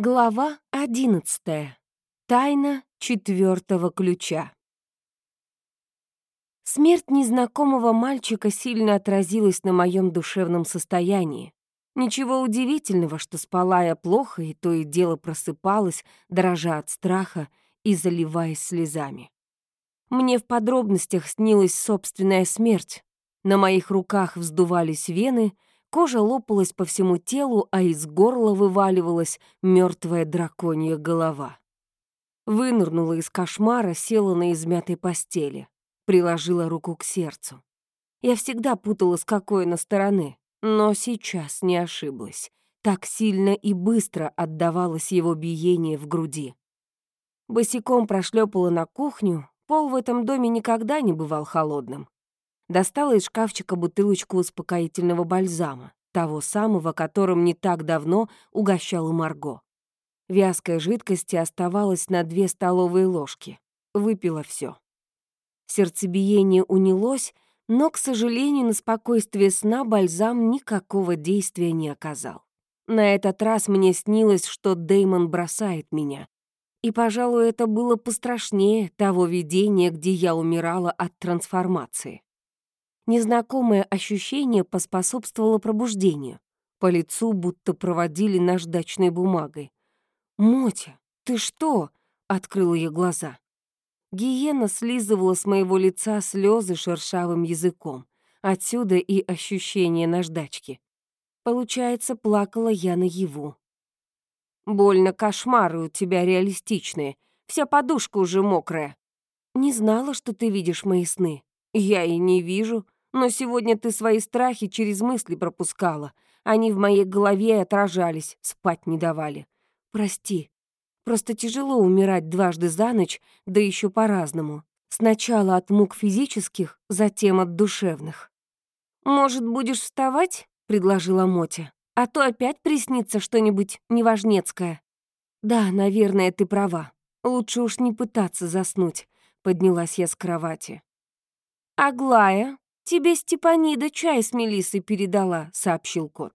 Глава одиннадцатая. Тайна четвертого ключа. Смерть незнакомого мальчика сильно отразилась на моем душевном состоянии. Ничего удивительного, что спала я плохо и то и дело просыпалась, дрожа от страха и заливаясь слезами. Мне в подробностях снилась собственная смерть. На моих руках вздувались вены — Кожа лопалась по всему телу, а из горла вываливалась мертвая драконья голова. Вынырнула из кошмара, села на измятой постели, приложила руку к сердцу. Я всегда путала, с какой на стороны, но сейчас не ошиблась. Так сильно и быстро отдавалось его биение в груди. Босиком прошлепала на кухню, пол в этом доме никогда не бывал холодным достала из шкафчика бутылочку успокоительного бальзама, того самого, которым не так давно угощала Марго. Вязкой жидкости оставалось на две столовые ложки. Выпила все. Сердцебиение унялось, но, к сожалению, на спокойствие сна бальзам никакого действия не оказал. На этот раз мне снилось, что Деймон бросает меня. И, пожалуй, это было пострашнее того видения, где я умирала от трансформации. Незнакомое ощущение поспособствовало пробуждению. По лицу будто проводили наждачной бумагой. «Мотя, ты что?» — открыла я глаза. Гиена слизывала с моего лица слезы шершавым языком. Отсюда и ощущение наждачки. Получается, плакала я наяву. «Больно кошмары у тебя реалистичные. Вся подушка уже мокрая». «Не знала, что ты видишь мои сны». «Я и не вижу», но сегодня ты свои страхи через мысли пропускала. Они в моей голове отражались, спать не давали. Прости. Просто тяжело умирать дважды за ночь, да еще по-разному. Сначала от мук физических, затем от душевных. «Может, будешь вставать?» — предложила Мотя. «А то опять приснится что-нибудь неважнецкое». «Да, наверное, ты права. Лучше уж не пытаться заснуть», — поднялась я с кровати. «Аглая, «Тебе Степанида чай с Мелиссой передала», — сообщил кот.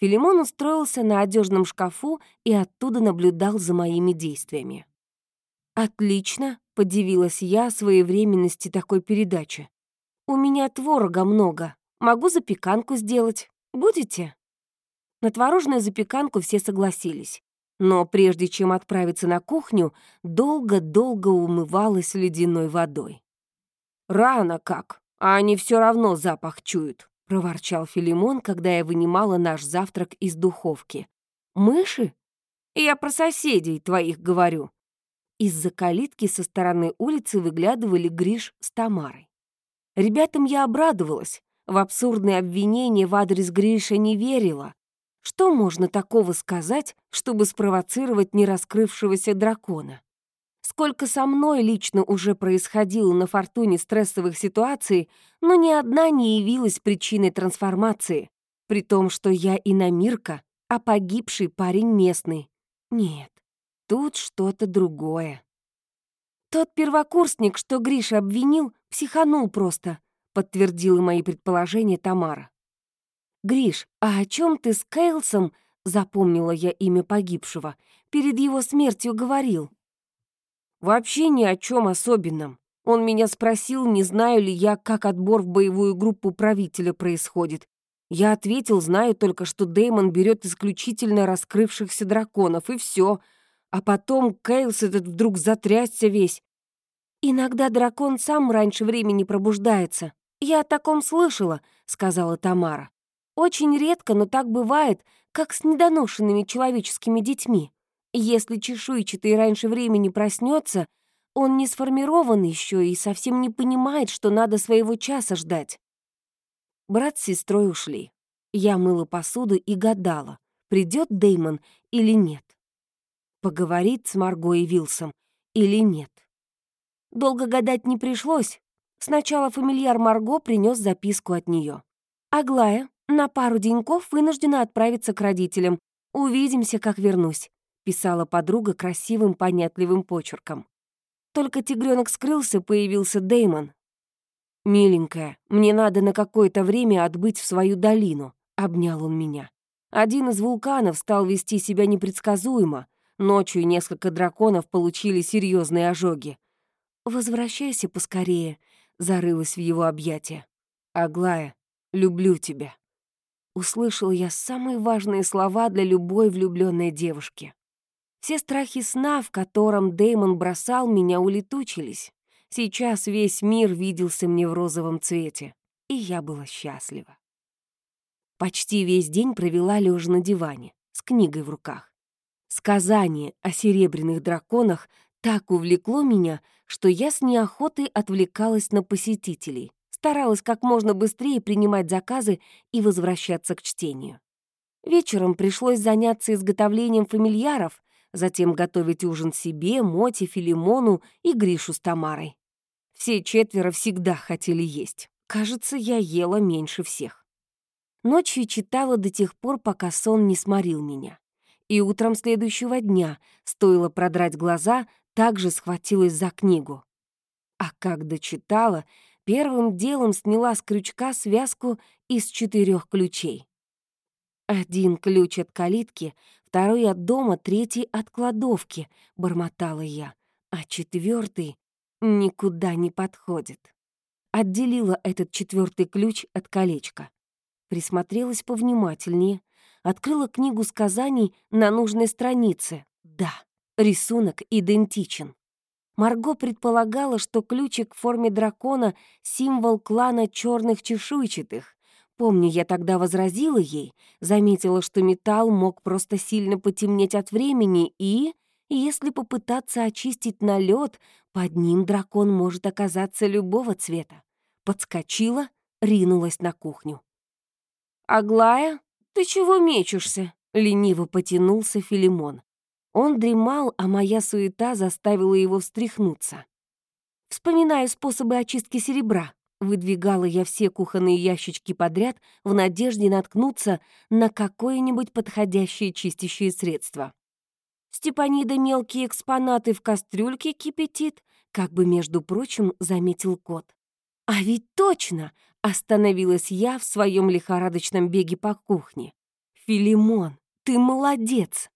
Филимон устроился на одежном шкафу и оттуда наблюдал за моими действиями. «Отлично», — подивилась я своевременности такой передачи. «У меня творога много. Могу запеканку сделать. Будете?» На творожную запеканку все согласились. Но прежде чем отправиться на кухню, долго-долго умывалась ледяной водой. «Рано как», а они все равно запах чуют», — проворчал Филимон, когда я вынимала наш завтрак из духовки. «Мыши? Я про соседей твоих говорю». Из-за калитки со стороны улицы выглядывали Гриш с Тамарой. Ребятам я обрадовалась. В абсурдные обвинения в адрес Гриша не верила. Что можно такого сказать, чтобы спровоцировать нераскрывшегося дракона? Сколько со мной лично уже происходило на фортуне стрессовых ситуаций, но ни одна не явилась причиной трансформации, при том, что я иномирка, а погибший парень местный. Нет, тут что-то другое. Тот первокурсник, что Гриша обвинил, психанул просто, подтвердила мои предположения Тамара. «Гриш, а о чем ты с Кейлсом, запомнила я имя погибшего, перед его смертью говорил?» Вообще ни о чем особенном. Он меня спросил, не знаю ли я, как отбор в боевую группу правителя происходит. Я ответил, знаю только, что Деймон берет исключительно раскрывшихся драконов, и все. А потом Кейлс этот вдруг затрясся весь. «Иногда дракон сам раньше времени пробуждается. Я о таком слышала», — сказала Тамара. «Очень редко, но так бывает, как с недоношенными человеческими детьми. Если чешуйчатый раньше времени проснется, он не сформирован еще и совсем не понимает, что надо своего часа ждать. Брат с сестрой ушли. Я мыла посуду и гадала, придет Деймон или нет. Поговорит с Марго и Вилсом или нет. Долго гадать не пришлось. Сначала фамильяр Марго принес записку от нее. «Аглая, на пару деньков вынуждена отправиться к родителям. Увидимся, как вернусь писала подруга красивым, понятливым почерком. Только тигренок скрылся, появился Деймон. «Миленькая, мне надо на какое-то время отбыть в свою долину», — обнял он меня. Один из вулканов стал вести себя непредсказуемо, Ночью несколько драконов получили серьезные ожоги. «Возвращайся поскорее», — зарылась в его объятия. «Аглая, люблю тебя». Услышал я самые важные слова для любой влюбленной девушки. Все страхи сна, в котором Дэймон бросал меня, улетучились. Сейчас весь мир виделся мне в розовом цвете, и я была счастлива. Почти весь день провела лежа на диване, с книгой в руках. Сказание о серебряных драконах так увлекло меня, что я с неохотой отвлекалась на посетителей, старалась как можно быстрее принимать заказы и возвращаться к чтению. Вечером пришлось заняться изготовлением фамильяров, затем готовить ужин себе, Моте, Филимону и Гришу с Тамарой. Все четверо всегда хотели есть. Кажется, я ела меньше всех. Ночью читала до тех пор, пока сон не сморил меня. И утром следующего дня, стоило продрать глаза, также схватилась за книгу. А как дочитала, первым делом сняла с крючка связку из четырех ключей. Один ключ от калитки, второй от дома, третий от кладовки, бормотала я, а четвертый никуда не подходит. Отделила этот четвертый ключ от колечка. Присмотрелась повнимательнее, открыла книгу сказаний на нужной странице. Да, рисунок идентичен. Марго предполагала, что ключик в форме дракона — символ клана черных чешуйчатых. Помню, я тогда возразила ей, заметила, что металл мог просто сильно потемнеть от времени, и, если попытаться очистить налет, под ним дракон может оказаться любого цвета. Подскочила, ринулась на кухню. «Аглая, ты чего мечешься?» — лениво потянулся Филимон. Он дремал, а моя суета заставила его встряхнуться. Вспоминая способы очистки серебра, выдвигала я все кухонные ящички подряд в надежде наткнуться на какое-нибудь подходящее чистящее средство. Степанида мелкие экспонаты в кастрюльке кипятит, как бы, между прочим, заметил кот. А ведь точно! Остановилась я в своем лихорадочном беге по кухне. «Филимон, ты молодец!»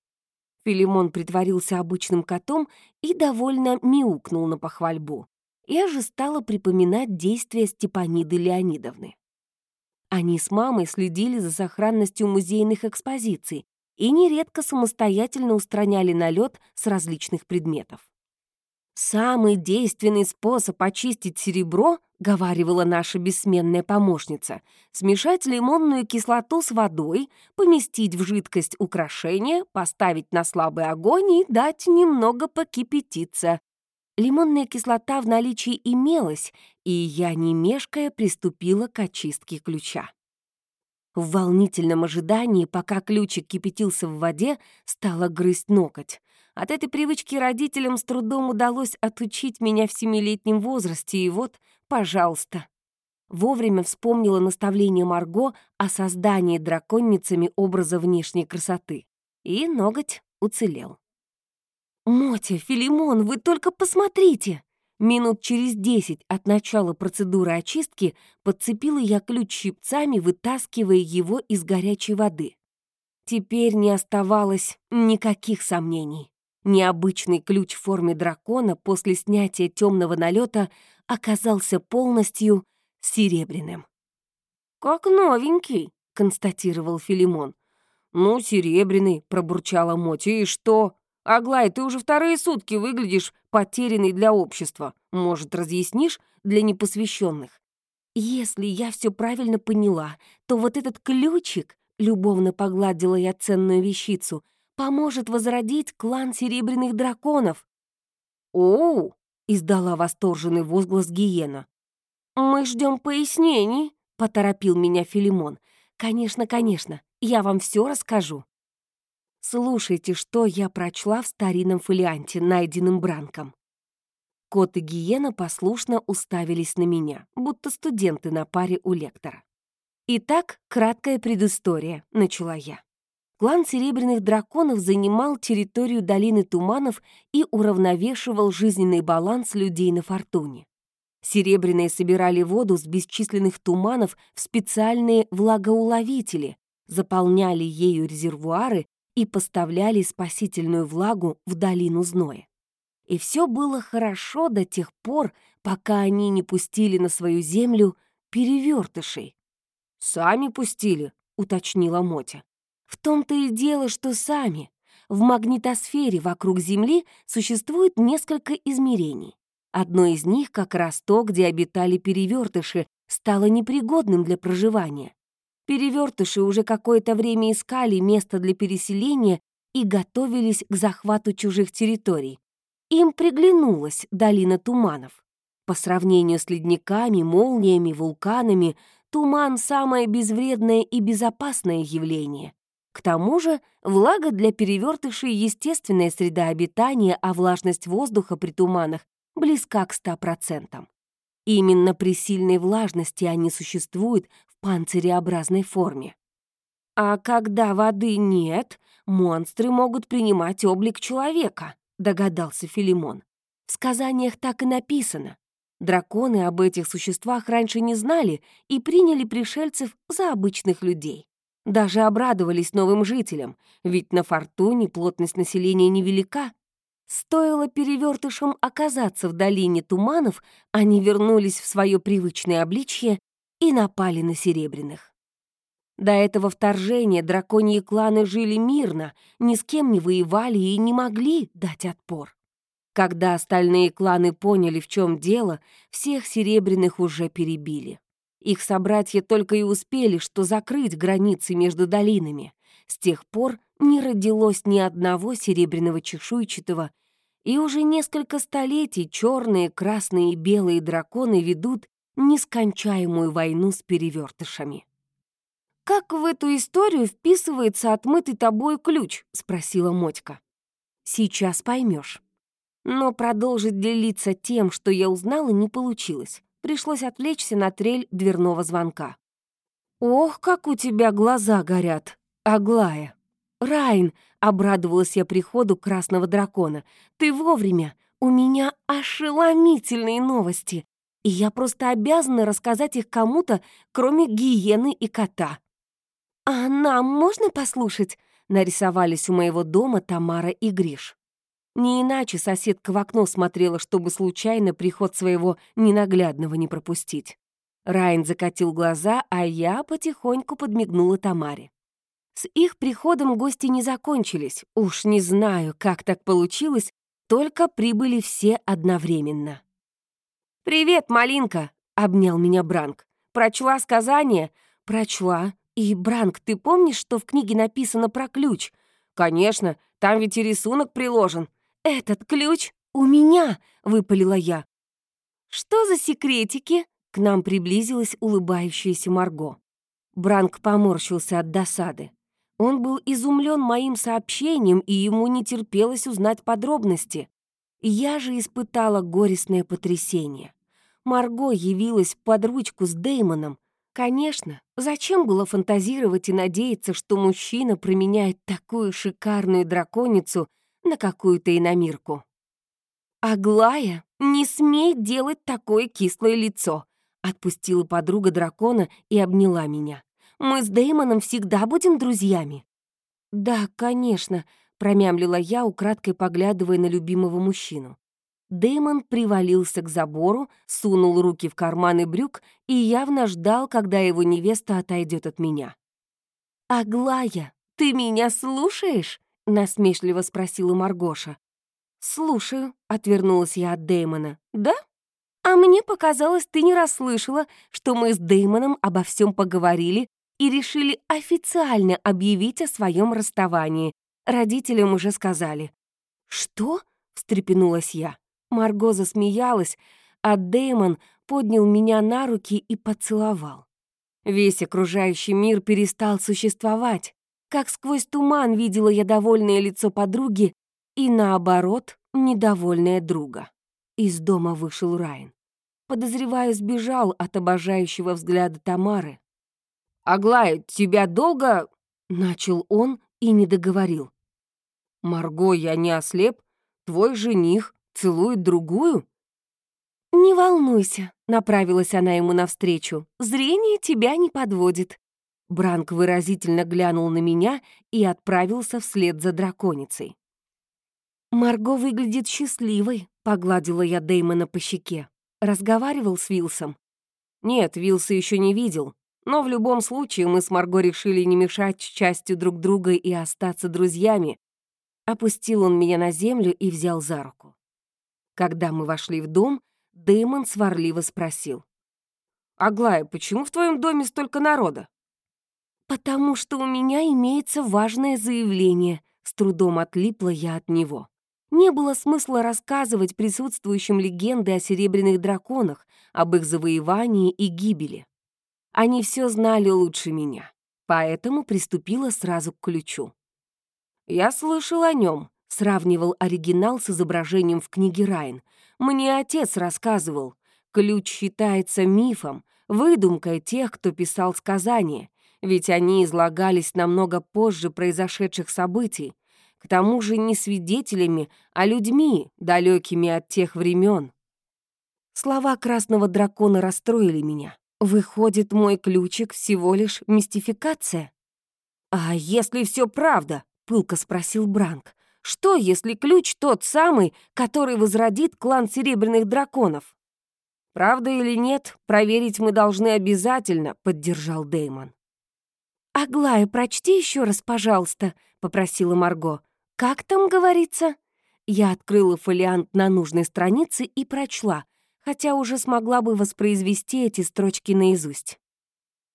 Филимон притворился обычным котом и довольно мяукнул на похвальбу. Я же стала припоминать действия Степаниды Леонидовны. Они с мамой следили за сохранностью музейных экспозиций и нередко самостоятельно устраняли налет с различных предметов. «Самый действенный способ очистить серебро, — говаривала наша бессменная помощница, — смешать лимонную кислоту с водой, поместить в жидкость украшение, поставить на слабый огонь и дать немного покипятиться. Лимонная кислота в наличии имелась, и я, не мешкая, приступила к очистке ключа. В волнительном ожидании, пока ключик кипятился в воде, стала грызть ноготь. От этой привычки родителям с трудом удалось отучить меня в семилетнем возрасте, и вот, пожалуйста. Вовремя вспомнила наставление Марго о создании драконницами образа внешней красоты. И ноготь уцелел. «Мотя, Филимон, вы только посмотрите!» Минут через десять от начала процедуры очистки подцепила я ключ щипцами, вытаскивая его из горячей воды. Теперь не оставалось никаких сомнений. Необычный ключ в форме дракона после снятия темного налета оказался полностью серебряным. «Как новенький», — констатировал Филимон. «Ну, серебряный», — пробурчала Моти, — «и что? Аглай, ты уже вторые сутки выглядишь потерянный для общества. Может, разъяснишь для непосвященных? Если я все правильно поняла, то вот этот ключик, любовно погладила я ценную вещицу — поможет возродить клан серебряных драконов. «Оу!» — издала восторженный возглас Гиена. «Мы ждем пояснений», — поторопил меня Филимон. «Конечно, конечно, я вам все расскажу». Слушайте, что я прочла в старинном фолианте, найденном Бранком. Кот и Гиена послушно уставились на меня, будто студенты на паре у лектора. «Итак, краткая предыстория», — начала я. Клан Серебряных Драконов занимал территорию Долины Туманов и уравновешивал жизненный баланс людей на Фортуне. Серебряные собирали воду с бесчисленных туманов в специальные влагоуловители, заполняли ею резервуары и поставляли спасительную влагу в долину зноя. И все было хорошо до тех пор, пока они не пустили на свою землю перевертышей. «Сами пустили», — уточнила Мотя. «В том-то и дело, что сами. В магнитосфере вокруг Земли существует несколько измерений. Одно из них, как раз то, где обитали перевертыши, стало непригодным для проживания. Перевертыши уже какое-то время искали место для переселения и готовились к захвату чужих территорий. Им приглянулась долина туманов. По сравнению с ледниками, молниями, вулканами, туман — самое безвредное и безопасное явление. К тому же влага для перевертышей — естественная среда обитания, а влажность воздуха при туманах близка к 100%. Именно при сильной влажности они существуют панциреобразной форме. А когда воды нет, монстры могут принимать облик человека, догадался Филимон. В сказаниях так и написано. Драконы об этих существах раньше не знали и приняли пришельцев за обычных людей. Даже обрадовались новым жителям, ведь на Фортуне плотность населения невелика. Стоило перевертышам оказаться в долине туманов, они вернулись в свое привычное обличье и напали на серебряных. До этого вторжения драконьи кланы жили мирно, ни с кем не воевали и не могли дать отпор. Когда остальные кланы поняли, в чем дело, всех серебряных уже перебили. Их собратья только и успели, что закрыть границы между долинами. С тех пор не родилось ни одного серебряного чешуйчатого, и уже несколько столетий черные, красные и белые драконы ведут нескончаемую войну с перевертышами. «Как в эту историю вписывается отмытый тобой ключ?» — спросила Мотька. «Сейчас поймешь. Но продолжить делиться тем, что я узнала, не получилось. Пришлось отвлечься на трель дверного звонка. «Ох, как у тебя глаза горят, Аглая!» «Райн!» — обрадовалась я приходу красного дракона. «Ты вовремя! У меня ошеломительные новости, и я просто обязана рассказать их кому-то, кроме гиены и кота». «А нам можно послушать?» — нарисовались у моего дома Тамара и Гриш. Не иначе соседка в окно смотрела, чтобы случайно приход своего ненаглядного не пропустить. Райн закатил глаза, а я потихоньку подмигнула Тамаре. С их приходом гости не закончились. Уж не знаю, как так получилось, только прибыли все одновременно. «Привет, малинка!» — обнял меня Бранк. «Прочла сказание?» «Прочла. И, Бранк, ты помнишь, что в книге написано про ключ?» «Конечно, там ведь и рисунок приложен. «Этот ключ у меня!» — выпалила я. «Что за секретики?» — к нам приблизилась улыбающаяся Марго. Бранк поморщился от досады. Он был изумлен моим сообщением, и ему не терпелось узнать подробности. Я же испытала горестное потрясение. Марго явилась под ручку с Деймоном. Конечно, зачем было фантазировать и надеяться, что мужчина променяет такую шикарную драконицу на какую-то иномирку. «Аглая, не смей делать такое кислое лицо!» Отпустила подруга дракона и обняла меня. «Мы с Дэймоном всегда будем друзьями». «Да, конечно», — промямлила я, украдкой поглядывая на любимого мужчину. Дэймон привалился к забору, сунул руки в карманы брюк и явно ждал, когда его невеста отойдет от меня. «Аглая, ты меня слушаешь?» — насмешливо спросила Маргоша. «Слушаю», — отвернулась я от Дэймона. «Да? А мне показалось, ты не расслышала, что мы с Дэймоном обо всем поговорили и решили официально объявить о своем расставании. Родителям уже сказали». «Что?» — встрепенулась я. Марго засмеялась, а Дэймон поднял меня на руки и поцеловал. Весь окружающий мир перестал существовать. Как сквозь туман видела я довольное лицо подруги и, наоборот, недовольное друга. Из дома вышел Райан. Подозреваю, сбежал от обожающего взгляда Тамары. «Аглая, тебя долго...» — начал он и не договорил. «Марго, я не ослеп. Твой жених целует другую?» «Не волнуйся», — направилась она ему навстречу. «Зрение тебя не подводит». Бранк выразительно глянул на меня и отправился вслед за драконицей. «Марго выглядит счастливой», — погладила я Дэймона по щеке. «Разговаривал с Вилсом?» «Нет, Вилса еще не видел. Но в любом случае мы с Марго решили не мешать частью друг друга и остаться друзьями». Опустил он меня на землю и взял за руку. Когда мы вошли в дом, Дэймон сварливо спросил. «Аглая, почему в твоем доме столько народа?» «Потому что у меня имеется важное заявление», — с трудом отлипла я от него. Не было смысла рассказывать присутствующим легенды о серебряных драконах, об их завоевании и гибели. Они все знали лучше меня, поэтому приступила сразу к ключу. «Я слышал о нем», — сравнивал оригинал с изображением в книге Райн. «Мне отец рассказывал. Ключ считается мифом, выдумкой тех, кто писал сказания, ведь они излагались намного позже произошедших событий, к тому же не свидетелями, а людьми, далекими от тех времен. Слова красного дракона расстроили меня. Выходит, мой ключик всего лишь мистификация? «А если все правда?» — пылко спросил Бранк. «Что, если ключ тот самый, который возродит клан Серебряных Драконов?» «Правда или нет, проверить мы должны обязательно», — поддержал Деймон. «Аглая, прочти еще раз, пожалуйста», — попросила Марго. «Как там говорится?» Я открыла фолиант на нужной странице и прочла, хотя уже смогла бы воспроизвести эти строчки наизусть.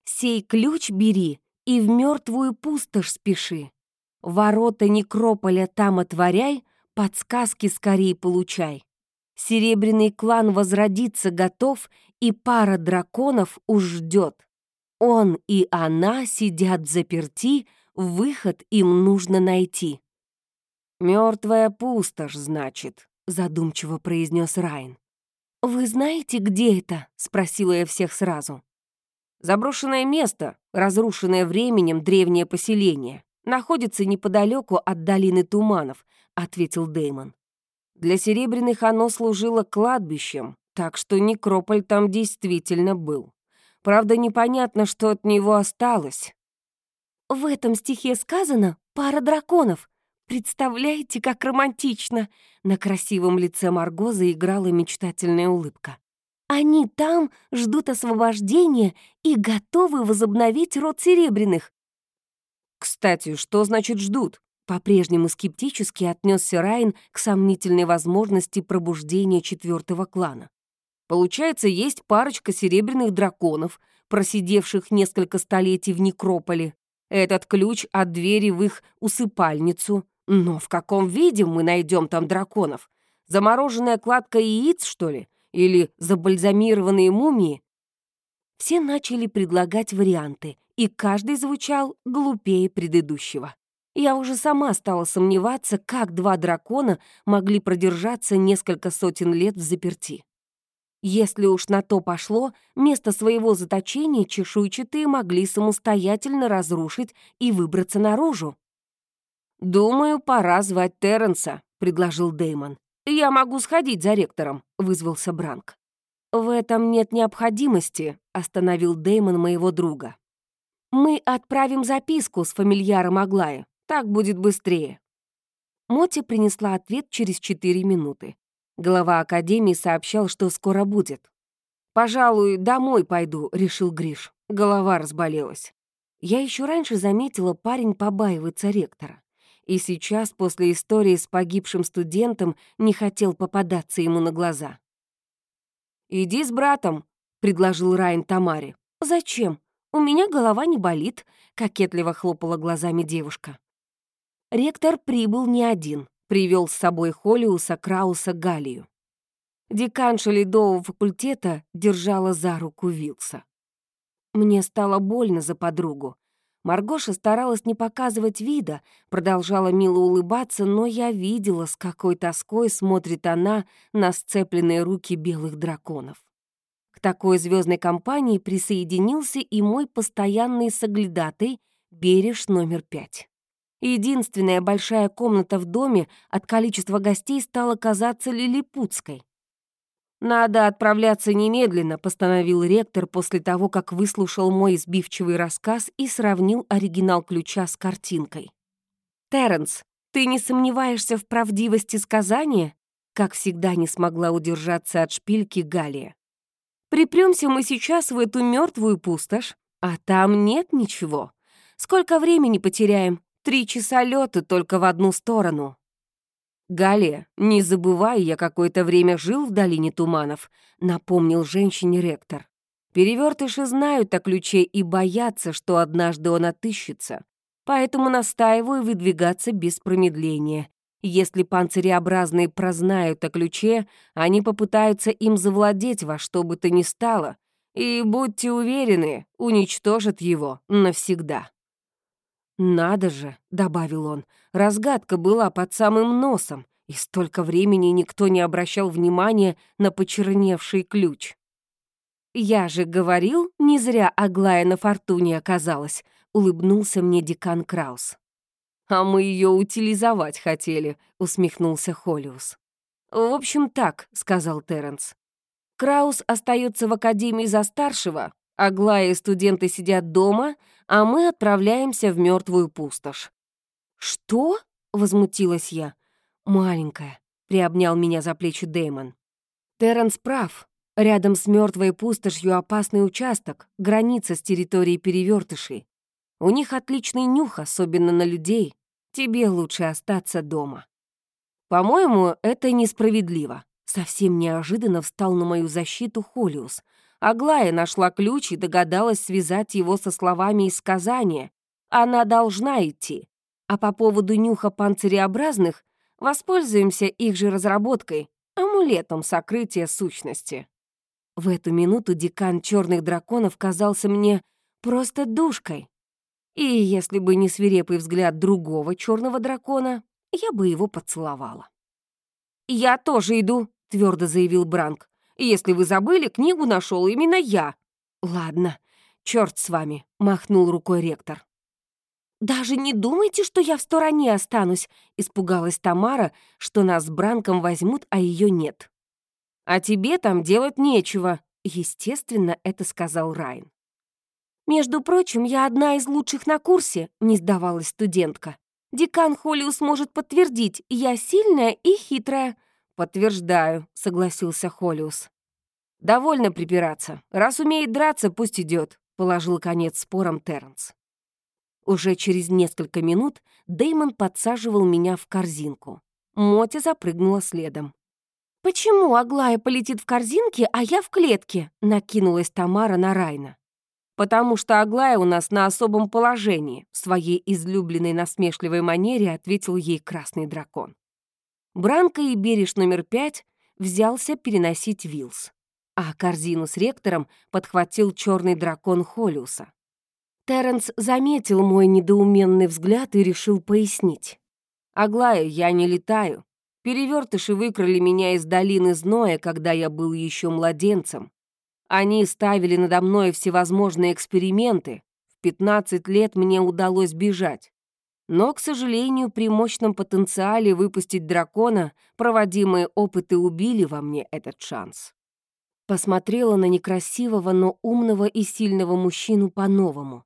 «Сей ключ бери и в мертвую пустошь спеши. Ворота некрополя там отворяй, подсказки скорее получай. Серебряный клан возродиться готов, и пара драконов уж ждет. Он и она сидят заперти, выход им нужно найти. «Мертвая пустошь, значит», — задумчиво произнес Райн. «Вы знаете, где это?» — спросила я всех сразу. «Заброшенное место, разрушенное временем древнее поселение, находится неподалеку от долины туманов», — ответил Деймон. «Для серебряных оно служило кладбищем, так что некрополь там действительно был. Правда, непонятно, что от него осталось. В этом стихе сказано «пара драконов». Представляете, как романтично! На красивом лице Марго заиграла мечтательная улыбка. Они там ждут освобождения и готовы возобновить род серебряных. Кстати, что значит «ждут»? По-прежнему скептически отнесся Райн к сомнительной возможности пробуждения четвертого клана. Получается, есть парочка серебряных драконов, просидевших несколько столетий в некрополе. Этот ключ от двери в их усыпальницу. Но в каком виде мы найдем там драконов? Замороженная кладка яиц, что ли? Или забальзамированные мумии? Все начали предлагать варианты, и каждый звучал глупее предыдущего. Я уже сама стала сомневаться, как два дракона могли продержаться несколько сотен лет в заперти. Если уж на то пошло, место своего заточения чешуйчатые могли самостоятельно разрушить и выбраться наружу. «Думаю, пора звать Терренса», — предложил Деймон. «Я могу сходить за ректором», — вызвался Бранк. «В этом нет необходимости», — остановил Деймон моего друга. «Мы отправим записку с фамильяром Аглая. Так будет быстрее». Моти принесла ответ через четыре минуты. Глава академии сообщал, что скоро будет. «Пожалуй, домой пойду», — решил Гриш. Голова разболелась. Я еще раньше заметила, парень побаивается ректора. И сейчас, после истории с погибшим студентом, не хотел попадаться ему на глаза. «Иди с братом», — предложил Райан Тамаре. «Зачем? У меня голова не болит», — кокетливо хлопала глазами девушка. Ректор прибыл не один привел с собой Холиуса Крауса Галию. Деканша ледового факультета держала за руку Вилса. Мне стало больно за подругу. Маргоша старалась не показывать вида, продолжала мило улыбаться, но я видела, с какой тоской смотрит она на сцепленные руки белых драконов. Такой звездной компании присоединился и мой постоянный соглядатый Береж номер пять. Единственная большая комната в доме от количества гостей стала казаться лилипутской. «Надо отправляться немедленно», — постановил ректор после того, как выслушал мой сбивчивый рассказ и сравнил оригинал ключа с картинкой. «Терренс, ты не сомневаешься в правдивости сказания?» Как всегда не смогла удержаться от шпильки Галия. «Припрёмся мы сейчас в эту мертвую пустошь, а там нет ничего. Сколько времени потеряем? Три часа лёта только в одну сторону». «Галия, не забывай, я какое-то время жил в долине туманов», — напомнил женщине ректор. «Перевертыши знают о ключе и боятся, что однажды он отыщется. Поэтому настаиваю выдвигаться без промедления. Если панциреобразные прознают о ключе, они попытаются им завладеть во что бы то ни стало, и, будьте уверены, уничтожат его навсегда». «Надо же», — добавил он, — «разгадка была под самым носом, и столько времени никто не обращал внимания на почерневший ключ». «Я же говорил, не зря Аглая на фортуне оказалась», — улыбнулся мне декан Краус. «А мы ее утилизовать хотели», — усмехнулся Холиус. «В общем, так», — сказал Терренс. «Краус остается в академии за старшего, Аглая и студенты сидят дома, а мы отправляемся в мертвую пустошь». «Что?» — возмутилась я. «Маленькая», — приобнял меня за плечи Дэймон. Терренс прав. Рядом с мертвой пустошью опасный участок, граница с территорией перевертышей. У них отличный нюх, особенно на людей. Тебе лучше остаться дома. По-моему, это несправедливо. Совсем неожиданно встал на мою защиту Холиус. Аглая нашла ключ и догадалась связать его со словами из сказания. Она должна идти. А по поводу нюха панциреобразных воспользуемся их же разработкой, амулетом сокрытия сущности. В эту минуту декан черных драконов казался мне просто душкой. И если бы не свирепый взгляд другого черного дракона, я бы его поцеловала. «Я тоже иду», — твердо заявил Бранк. Если вы забыли, книгу нашел именно я». «Ладно, черт с вами», — махнул рукой ректор. «Даже не думайте, что я в стороне останусь», — испугалась Тамара, что нас с Бранком возьмут, а ее нет. «А тебе там делать нечего», — естественно, это сказал Райн. «Между прочим, я одна из лучших на курсе», — не сдавалась студентка. «Декан Холиус может подтвердить, я сильная и хитрая». «Подтверждаю», — согласился Холиус. «Довольно припираться. Раз умеет драться, пусть идет», — положил конец спорам Терренс. Уже через несколько минут Деймон подсаживал меня в корзинку. Мотя запрыгнула следом. «Почему Аглая полетит в корзинке, а я в клетке?» — накинулась Тамара на Райна. «Потому что Аглая у нас на особом положении», — в своей излюбленной насмешливой манере ответил ей красный дракон. Бранко и Береш номер пять взялся переносить Вилс, а корзину с ректором подхватил черный дракон Холиуса. Терренс заметил мой недоуменный взгляд и решил пояснить. «Аглая, я не летаю. Перевертыши выкрали меня из долины зноя, когда я был еще младенцем. Они ставили надо мной всевозможные эксперименты. В 15 лет мне удалось бежать. Но, к сожалению, при мощном потенциале выпустить дракона проводимые опыты убили во мне этот шанс. Посмотрела на некрасивого, но умного и сильного мужчину по-новому.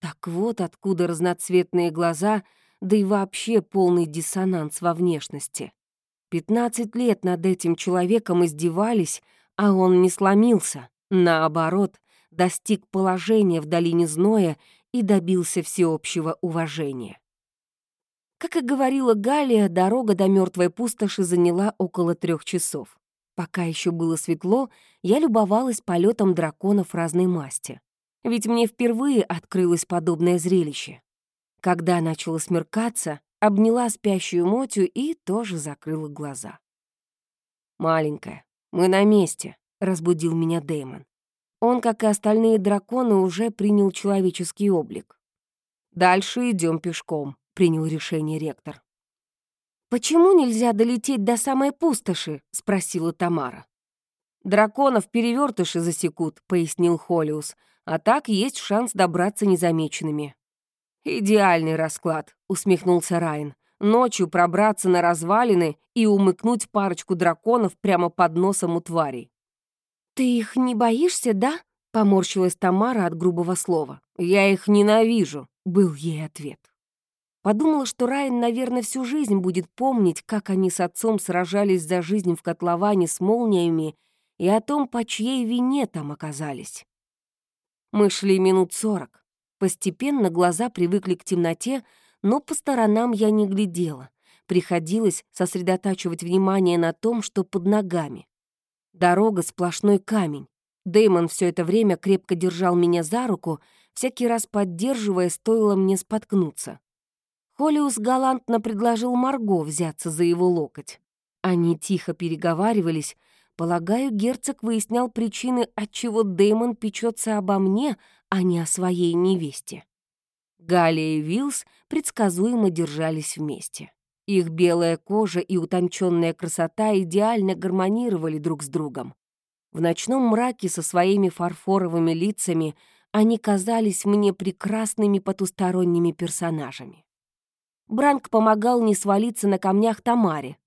Так вот откуда разноцветные глаза, да и вообще полный диссонанс во внешности. Пятнадцать лет над этим человеком издевались, а он не сломился. Наоборот, достиг положения в долине зноя и добился всеобщего уважения. Как и говорила Галия, дорога до мертвой пустоши заняла около трех часов. Пока еще было светло, я любовалась полетом драконов разной масти. Ведь мне впервые открылось подобное зрелище. Когда начало смеркаться, обняла спящую Мотю и тоже закрыла глаза. «Маленькая, мы на месте», — разбудил меня Дэймон. Он, как и остальные драконы, уже принял человеческий облик. «Дальше идем пешком», принял решение ректор. «Почему нельзя долететь до самой пустоши?» — спросила Тамара. «Драконов перевертыши засекут», — пояснил Холиус, «а так есть шанс добраться незамеченными». «Идеальный расклад», — усмехнулся Райан. Ночью пробраться на развалины и умыкнуть парочку драконов прямо под носом у тварей. «Ты их не боишься, да?» — поморщилась Тамара от грубого слова. «Я их ненавижу», — был ей ответ. Подумала, что Райан, наверное, всю жизнь будет помнить, как они с отцом сражались за жизнь в котловане с молниями и о том, по чьей вине там оказались. Мы шли минут сорок. Постепенно глаза привыкли к темноте, но по сторонам я не глядела. Приходилось сосредотачивать внимание на том, что под ногами. Дорога — сплошной камень. Дэймон все это время крепко держал меня за руку, всякий раз поддерживая, стоило мне споткнуться. Холиус галантно предложил Марго взяться за его локоть. Они тихо переговаривались. Полагаю, герцог выяснял причины, отчего Дэймон печется обо мне, а не о своей невесте. Галия и Вилс предсказуемо держались вместе. Их белая кожа и утонченная красота идеально гармонировали друг с другом. В ночном мраке со своими фарфоровыми лицами они казались мне прекрасными потусторонними персонажами. Бранк помогал не свалиться на камнях Тамаре.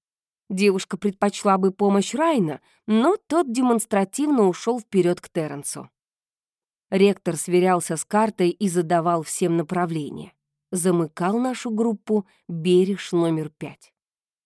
Девушка предпочла бы помощь Райна, но тот демонстративно ушел вперед к Терренсу. Ректор сверялся с картой и задавал всем направления. Замыкал нашу группу береж номер пять.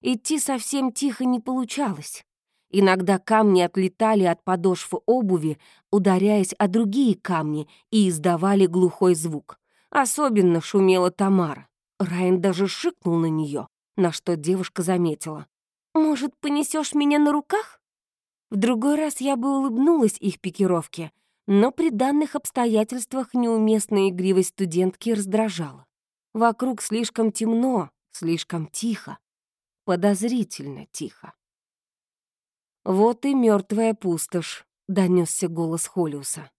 Идти совсем тихо не получалось. Иногда камни отлетали от подошв обуви, ударяясь о другие камни и издавали глухой звук. Особенно шумела Тамара. Райан даже шикнул на нее, на что девушка заметила. «Может, понесешь меня на руках?» В другой раз я бы улыбнулась их пикировке — но при данных обстоятельствах неуместная игривость студентки раздражала. Вокруг слишком темно, слишком тихо, подозрительно тихо. «Вот и мертвая пустошь», — донесся голос Холиуса.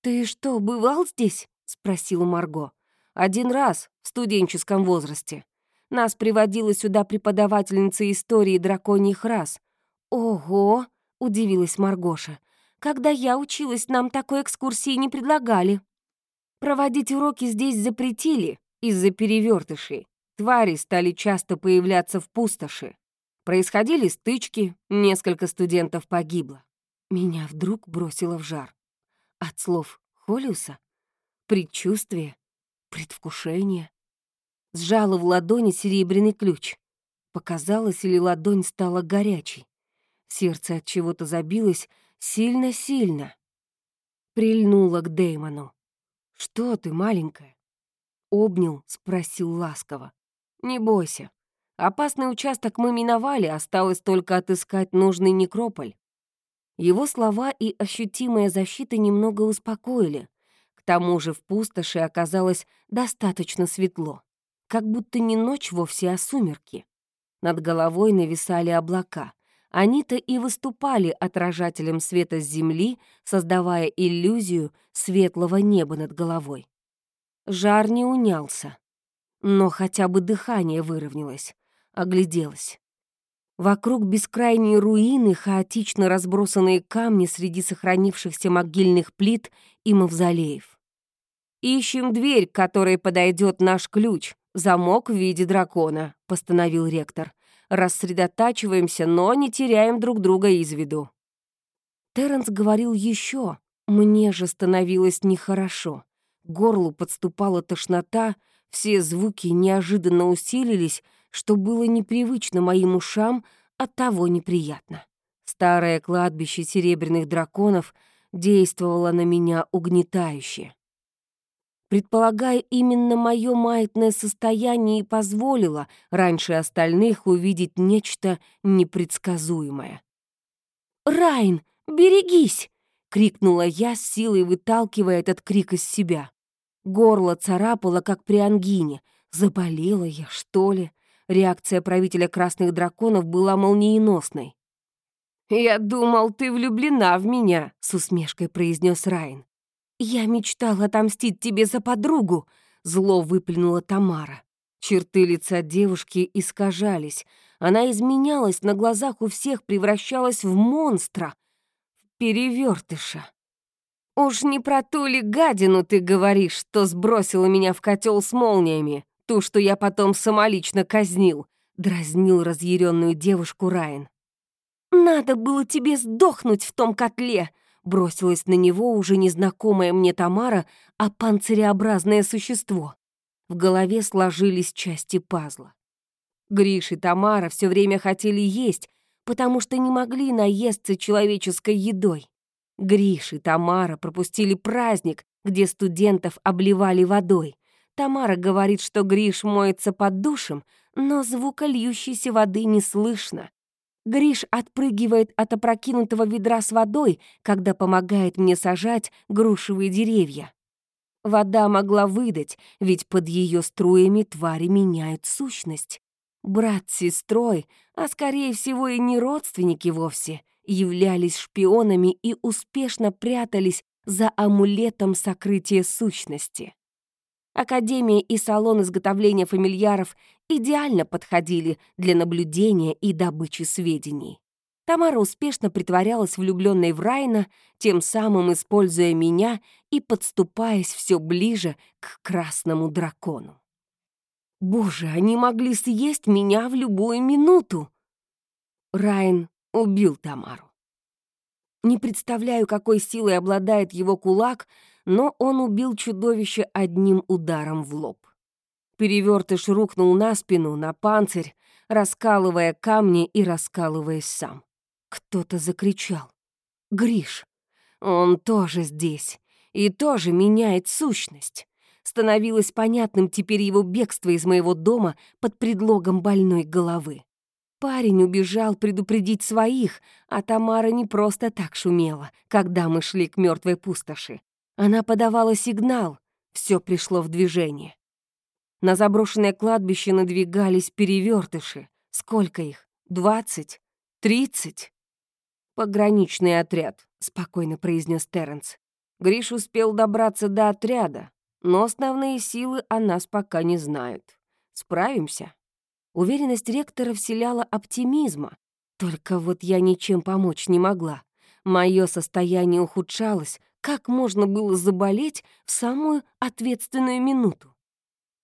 «Ты что, бывал здесь?» — спросила Марго. «Один раз, в студенческом возрасте. Нас приводила сюда преподавательница истории драконьих рас». «Ого!» — удивилась Маргоша. Когда я училась, нам такой экскурсии не предлагали. Проводить уроки здесь запретили из-за перевертышей. Твари стали часто появляться в пустоши. Происходили стычки, несколько студентов погибло. Меня вдруг бросило в жар. От слов Холиуса предчувствие, предвкушение. Сжала в ладони серебряный ключ. Показалось, или ладонь стала горячей. Сердце от чего-то забилось, Сильно-сильно. Прильнула к Дэймону. «Что ты, маленькая?» Обнял, спросил ласково. «Не бойся. Опасный участок мы миновали, осталось только отыскать нужный некрополь». Его слова и ощутимая защита немного успокоили. К тому же в пустоши оказалось достаточно светло. Как будто не ночь вовсе, а сумерки. Над головой нависали облака — они-то и выступали отражателем света с земли, создавая иллюзию светлого неба над головой. Жар не унялся, но хотя бы дыхание выровнялось, огляделось. Вокруг бескрайние руины, хаотично разбросанные камни среди сохранившихся могильных плит и мавзолеев. «Ищем дверь, к которой подойдет наш ключ, замок в виде дракона», — постановил ректор рассредотачиваемся, но не теряем друг друга из виду. Терренс говорил еще. Мне же становилось нехорошо. Горлу подступала тошнота, все звуки неожиданно усилились, что было непривычно моим ушам, оттого неприятно. Старое кладбище серебряных драконов действовало на меня угнетающе. Предполагая, именно мое маятное состояние и позволило раньше остальных увидеть нечто непредсказуемое. «Райн, берегись!» — крикнула я, с силой выталкивая этот крик из себя. Горло царапало, как при ангине. Заболела я, что ли? Реакция правителя красных драконов была молниеносной. «Я думал, ты влюблена в меня», — с усмешкой произнес Райн. «Я мечтала отомстить тебе за подругу», — зло выплюнула Тамара. Черты лица девушки искажались. Она изменялась на глазах у всех, превращалась в монстра, в перевертыша. «Уж не про ту ли гадину ты говоришь, что сбросила меня в котел с молниями?» Ту, что я потом самолично казнил», — дразнил разъяренную девушку Райан. «Надо было тебе сдохнуть в том котле!» Бросилась на него уже незнакомая мне Тамара, а панциреобразное существо. В голове сложились части пазла. Гриш и Тамара все время хотели есть, потому что не могли наесться человеческой едой. Гриш и Тамара пропустили праздник, где студентов обливали водой. Тамара говорит, что Гриш моется под душем, но звука льющейся воды не слышно. Гриш отпрыгивает от опрокинутого ведра с водой, когда помогает мне сажать грушевые деревья. Вода могла выдать, ведь под ее струями твари меняют сущность. Брат с сестрой, а скорее всего и не родственники вовсе, являлись шпионами и успешно прятались за амулетом сокрытия сущности. Академия и салон изготовления фамильяров идеально подходили для наблюдения и добычи сведений. Тамара успешно притворялась влюбленной в Райна, тем самым используя меня и подступаясь все ближе к красному дракону. Боже, они могли съесть меня в любую минуту. Райн убил Тамару. Не представляю, какой силой обладает его кулак, но он убил чудовище одним ударом в лоб. Перевертыш рухнул на спину, на панцирь, раскалывая камни и раскалываясь сам. Кто-то закричал. «Гриш! Он тоже здесь и тоже меняет сущность!» Становилось понятным теперь его бегство из моего дома под предлогом больной головы. Парень убежал предупредить своих, а Тамара не просто так шумела, когда мы шли к мертвой пустоши. Она подавала сигнал, все пришло в движение. На заброшенное кладбище надвигались перевертыши. Сколько их? Двадцать? Тридцать? «Пограничный отряд», — спокойно произнес Терренс. Гриш успел добраться до отряда, но основные силы о нас пока не знают. Справимся? Уверенность ректора вселяла оптимизма. Только вот я ничем помочь не могла. Мое состояние ухудшалось. Как можно было заболеть в самую ответственную минуту?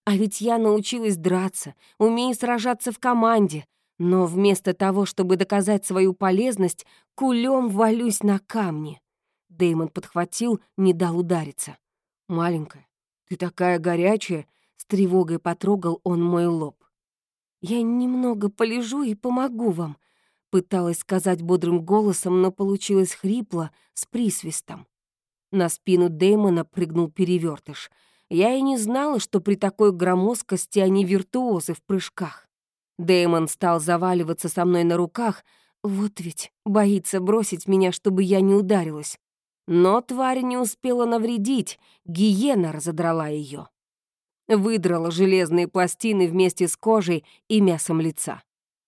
А ведь я научилась драться, умею сражаться в команде, но вместо того, чтобы доказать свою полезность, кулем валюсь на камни. Дэймон подхватил, не дал удариться. «Маленькая, ты такая горячая!» С тревогой потрогал он мой лоб. «Я немного полежу и помогу вам», — пыталась сказать бодрым голосом, но получилось хрипло, с присвистом. На спину Дэймона прыгнул перевертыш. Я и не знала, что при такой громоздкости они виртуозы в прыжках. Дэймон стал заваливаться со мной на руках, вот ведь боится бросить меня, чтобы я не ударилась. Но тварь не успела навредить, гиена разодрала ее выдрала железные пластины вместе с кожей и мясом лица.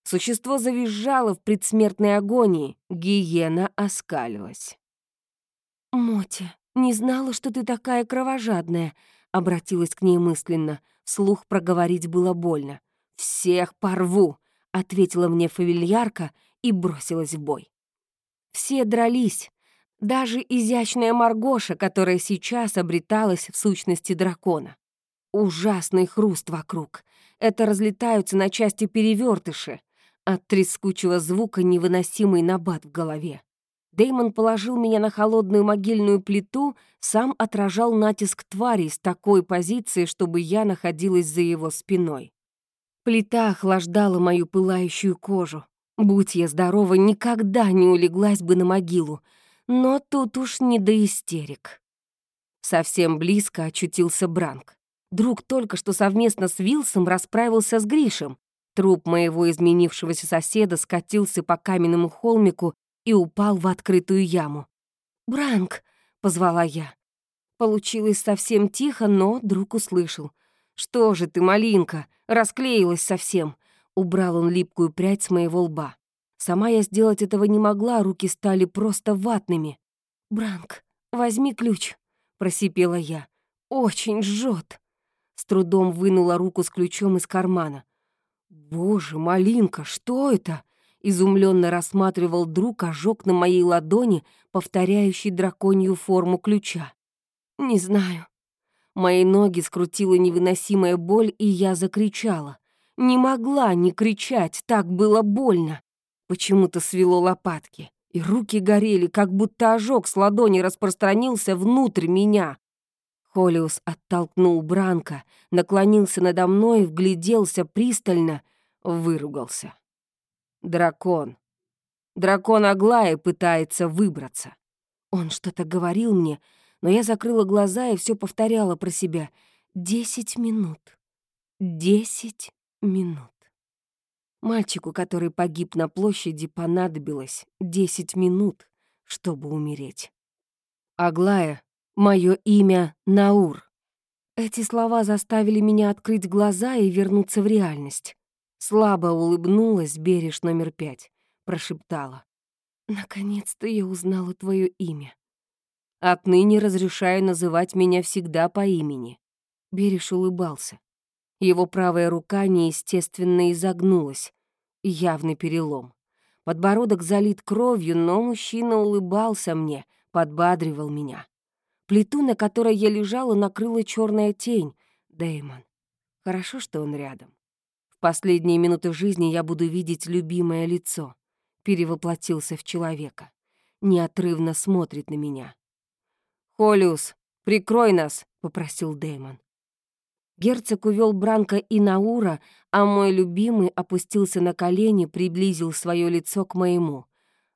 Существо завизжало в предсмертной агонии, гиена оскалилась. «Мотя, не знала, что ты такая кровожадная», — обратилась к ней мысленно. Слух проговорить было больно. «Всех порву», — ответила мне фамильярка и бросилась в бой. Все дрались, даже изящная Маргоша, которая сейчас обреталась в сущности дракона. Ужасный хруст вокруг. Это разлетаются на части перевертыши. От трескучего звука невыносимый набат в голове. Деймон положил меня на холодную могильную плиту, сам отражал натиск твари с такой позиции, чтобы я находилась за его спиной. Плита охлаждала мою пылающую кожу. Будь я здорова, никогда не улеглась бы на могилу. Но тут уж не до истерик. Совсем близко очутился Бранк. Друг только что совместно с Вилсом расправился с Гришем. Труп моего изменившегося соседа скатился по каменному холмику и упал в открытую яму. «Бранк!» — позвала я. Получилось совсем тихо, но друг услышал. «Что же ты, малинка, расклеилась совсем!» Убрал он липкую прядь с моего лба. Сама я сделать этого не могла, руки стали просто ватными. «Бранк, возьми ключ», — просипела я. «Очень жжет. С трудом вынула руку с ключом из кармана. «Боже, малинка, что это?» Изумленно рассматривал друг ожог на моей ладони, повторяющий драконью форму ключа. «Не знаю». Мои ноги скрутила невыносимая боль, и я закричала. Не могла не кричать, так было больно. Почему-то свело лопатки, и руки горели, как будто ожог с ладони распространился внутрь меня. Холиус оттолкнул Бранка, наклонился надо мной, вгляделся пристально, выругался. «Дракон. Дракон Аглая пытается выбраться». Он что-то говорил мне, но я закрыла глаза и все повторяла про себя. «Десять минут. Десять минут». Мальчику, который погиб на площади, понадобилось десять минут, чтобы умереть. Аглая Мое имя Наур. Эти слова заставили меня открыть глаза и вернуться в реальность. Слабо улыбнулась береж номер пять, прошептала. «Наконец-то я узнала твое имя. Отныне разрешаю называть меня всегда по имени». Береж улыбался. Его правая рука неестественно изогнулась. Явный перелом. Подбородок залит кровью, но мужчина улыбался мне, подбадривал меня. Плиту, на которой я лежала, накрыла черная тень. Дэймон. Хорошо, что он рядом. В последние минуты жизни я буду видеть любимое лицо. Перевоплотился в человека. Неотрывно смотрит на меня. «Холиус, прикрой нас!» — попросил Дэймон. Герцог увел Бранка и Наура, а мой любимый опустился на колени, приблизил свое лицо к моему.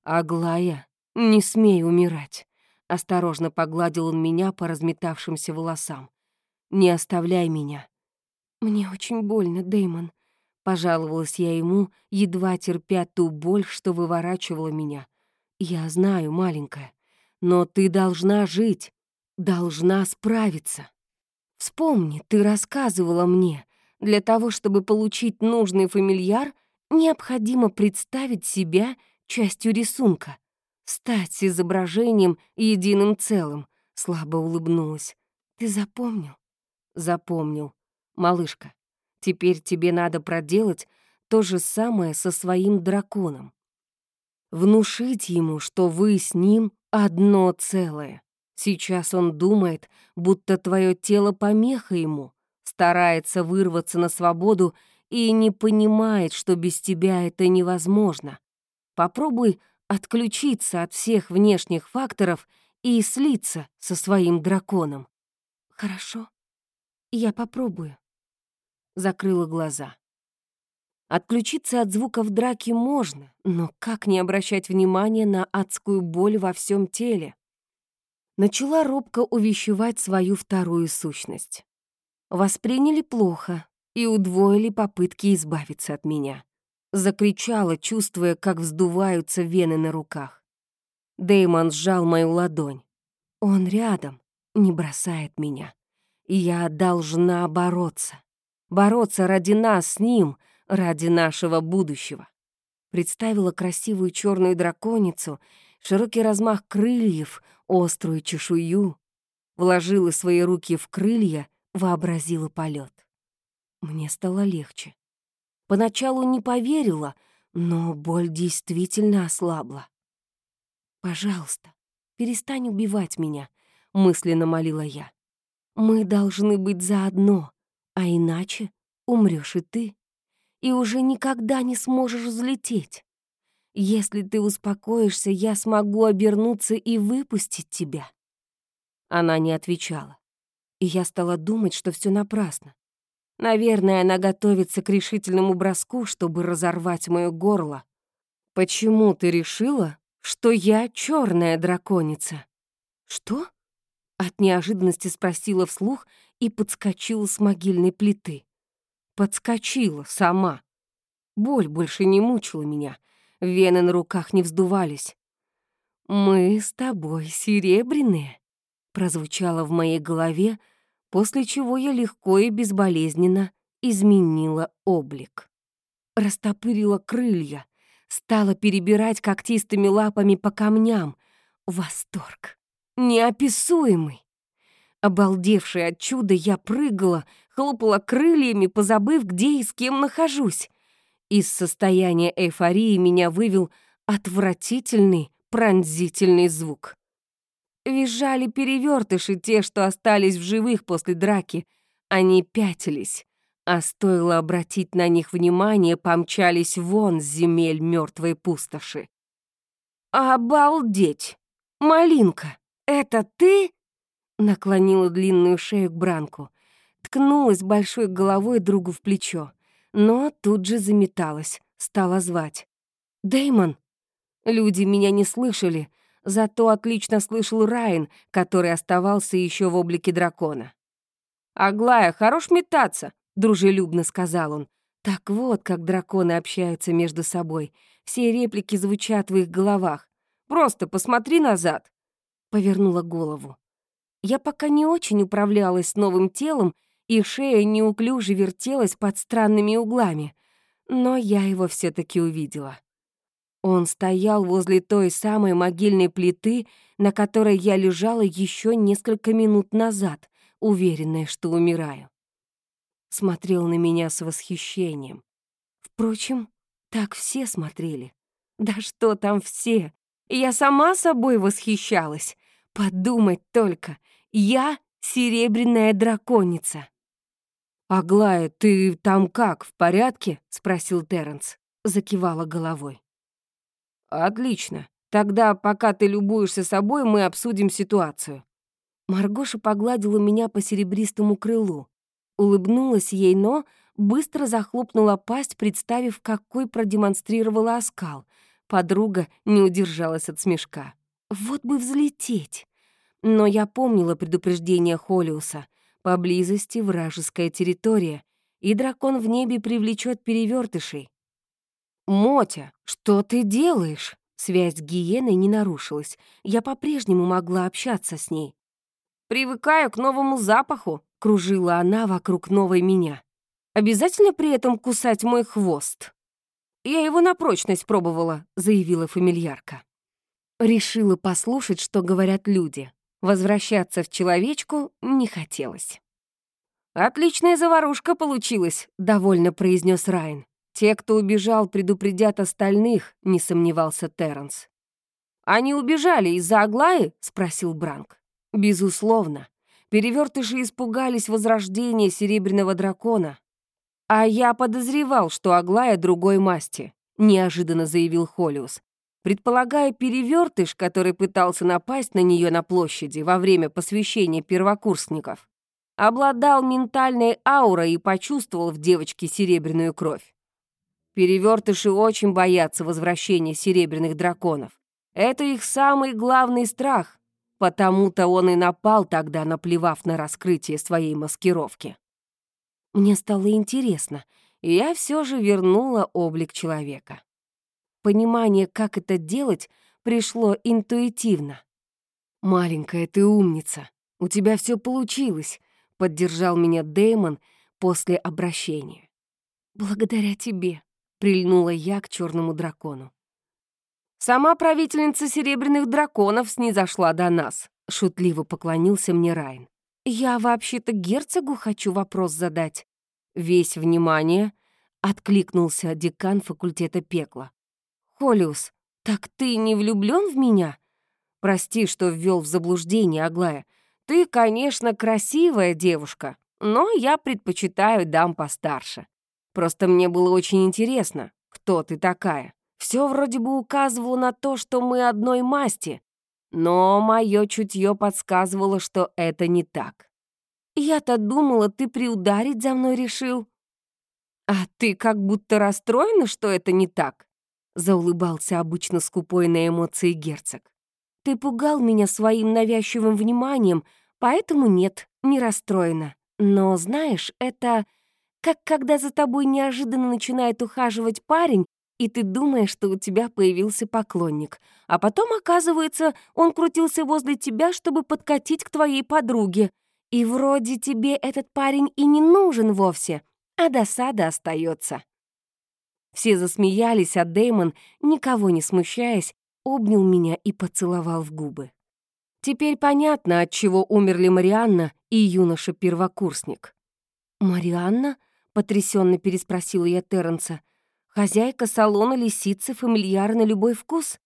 «Аглая, не смей умирать!» Осторожно погладил он меня по разметавшимся волосам. «Не оставляй меня». «Мне очень больно, Дэймон», — пожаловалась я ему, едва терпя ту боль, что выворачивала меня. «Я знаю, маленькая, но ты должна жить, должна справиться. Вспомни, ты рассказывала мне, для того, чтобы получить нужный фамильяр, необходимо представить себя частью рисунка стать изображением единым целым», — слабо улыбнулась. «Ты запомнил?» «Запомнил. Малышка, теперь тебе надо проделать то же самое со своим драконом. Внушить ему, что вы с ним одно целое. Сейчас он думает, будто твое тело помеха ему, старается вырваться на свободу и не понимает, что без тебя это невозможно. Попробуй отключиться от всех внешних факторов и слиться со своим драконом. «Хорошо, я попробую», — закрыла глаза. Отключиться от звуков драки можно, но как не обращать внимания на адскую боль во всем теле? Начала робко увещевать свою вторую сущность. Восприняли плохо и удвоили попытки избавиться от меня закричала, чувствуя, как вздуваются вены на руках. Дэймон сжал мою ладонь. Он рядом, не бросает меня. Я должна бороться. Бороться ради нас с ним, ради нашего будущего. Представила красивую черную драконицу, широкий размах крыльев, острую чешую. Вложила свои руки в крылья, вообразила полет. Мне стало легче. Поначалу не поверила, но боль действительно ослабла. «Пожалуйста, перестань убивать меня», — мысленно молила я. «Мы должны быть заодно, а иначе умрёшь и ты, и уже никогда не сможешь взлететь. Если ты успокоишься, я смогу обернуться и выпустить тебя». Она не отвечала, и я стала думать, что всё напрасно. Наверное, она готовится к решительному броску, чтобы разорвать моё горло. Почему ты решила, что я черная драконица? Что? От неожиданности спросила вслух и подскочила с могильной плиты. Подскочила сама. Боль больше не мучила меня, вены на руках не вздувались. «Мы с тобой серебряные», прозвучало в моей голове, после чего я легко и безболезненно изменила облик. Растопырила крылья, стала перебирать когтистыми лапами по камням. Восторг! Неописуемый! Обалдевшая от чуда, я прыгала, хлопала крыльями, позабыв, где и с кем нахожусь. Из состояния эйфории меня вывел отвратительный, пронзительный звук. Визжали перевертыши, те, что остались в живых после драки. Они пятились, а стоило обратить на них внимание, помчались вон с земель мертвой пустоши. «Обалдеть! Малинка, это ты?» Наклонила длинную шею к Бранку. Ткнулась большой головой другу в плечо. Но тут же заметалась, стала звать. Дэймон. Люди меня не слышали, зато отлично слышал Райан, который оставался еще в облике дракона. «Аглая, хорош метаться», — дружелюбно сказал он. Так вот, как драконы общаются между собой. Все реплики звучат в их головах. «Просто посмотри назад», — повернула голову. Я пока не очень управлялась новым телом, и шея неуклюже вертелась под странными углами, но я его все таки увидела. Он стоял возле той самой могильной плиты, на которой я лежала еще несколько минут назад, уверенная, что умираю. Смотрел на меня с восхищением. Впрочем, так все смотрели. Да что там все? Я сама собой восхищалась. Подумать только, я серебряная драконица. «Аглая, ты там как, в порядке?» — спросил Терренс. Закивала головой. «Отлично. Тогда, пока ты любуешься собой, мы обсудим ситуацию». Маргоша погладила меня по серебристому крылу. Улыбнулась ей, но быстро захлопнула пасть, представив, какой продемонстрировала оскал. Подруга не удержалась от смешка. «Вот бы взлететь!» Но я помнила предупреждение Холиуса. Поблизости вражеская территория, и дракон в небе привлечет перевертышей. «Мотя, что ты делаешь?» Связь с гиеной не нарушилась. Я по-прежнему могла общаться с ней. «Привыкаю к новому запаху», — кружила она вокруг новой меня. «Обязательно при этом кусать мой хвост?» «Я его на прочность пробовала», — заявила фамильярка. Решила послушать, что говорят люди. Возвращаться в человечку не хотелось. «Отличная заварушка получилась», — довольно произнес Райан. «Те, кто убежал, предупредят остальных», — не сомневался Терренс. «Они убежали из-за Аглаи?» — спросил Бранк. «Безусловно. Перевертыши испугались возрождения Серебряного Дракона. А я подозревал, что Аглая другой масти», — неожиданно заявил Холиус предполагая перевертыш, который пытался напасть на нее на площади во время посвящения первокурсников, обладал ментальной аурой и почувствовал в девочке серебряную кровь. Перевертыши очень боятся возвращения серебряных драконов. Это их самый главный страх, потому-то он и напал тогда, наплевав на раскрытие своей маскировки. Мне стало интересно, и я все же вернула облик человека. Понимание, как это делать, пришло интуитивно. «Маленькая ты умница, у тебя все получилось», — поддержал меня Дэймон после обращения. «Благодаря тебе», — прильнула я к черному дракону. «Сама правительница серебряных драконов снизошла до нас», — шутливо поклонился мне Райн. «Я вообще-то герцогу хочу вопрос задать». Весь внимание откликнулся декан факультета пекла. «Холиус, так ты не влюблён в меня?» «Прости, что ввёл в заблуждение, Аглая. Ты, конечно, красивая девушка, но я предпочитаю дам постарше. Просто мне было очень интересно, кто ты такая. Всё вроде бы указывало на то, что мы одной масти, но моё чутье подсказывало, что это не так. Я-то думала, ты приударить за мной решил. А ты как будто расстроена, что это не так заулыбался обычно скупой на эмоции герцог. «Ты пугал меня своим навязчивым вниманием, поэтому нет, не расстроена. Но, знаешь, это как когда за тобой неожиданно начинает ухаживать парень, и ты думаешь, что у тебя появился поклонник, а потом, оказывается, он крутился возле тебя, чтобы подкатить к твоей подруге. И вроде тебе этот парень и не нужен вовсе, а досада остается. Все засмеялись, а Дэймон, никого не смущаясь, обнял меня и поцеловал в губы. Теперь понятно, от чего умерли Марианна и юноша-первокурсник. «Марианна?» — потрясенно переспросила я Терренса. «Хозяйка салона лисицы фамильяр на любой вкус?»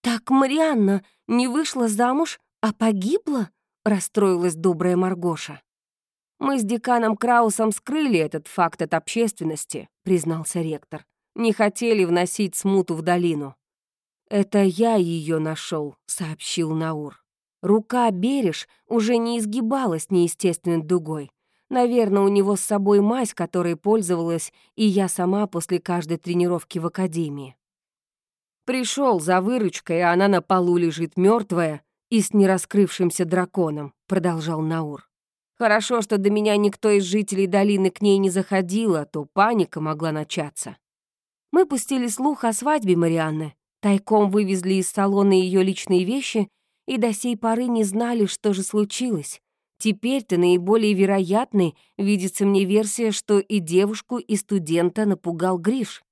«Так Марианна не вышла замуж «А погибла?» — расстроилась добрая Маргоша. «Мы с деканом Краусом скрыли этот факт от общественности», — признался ректор. «Не хотели вносить смуту в долину». «Это я ее нашел», — сообщил Наур. Рука Береж уже не изгибалась неестественной дугой. Наверное, у него с собой мазь, которой пользовалась и я сама после каждой тренировки в академии. Пришел за выручкой, а она на полу лежит мертвая и с нераскрывшимся драконом, продолжал Наур. Хорошо, что до меня никто из жителей долины к ней не заходил, а то паника могла начаться. Мы пустили слух о свадьбе Марианны, тайком вывезли из салона ее личные вещи и до сей поры не знали, что же случилось. Теперь-то наиболее вероятной видится мне версия, что и девушку, и студента напугал Гриш.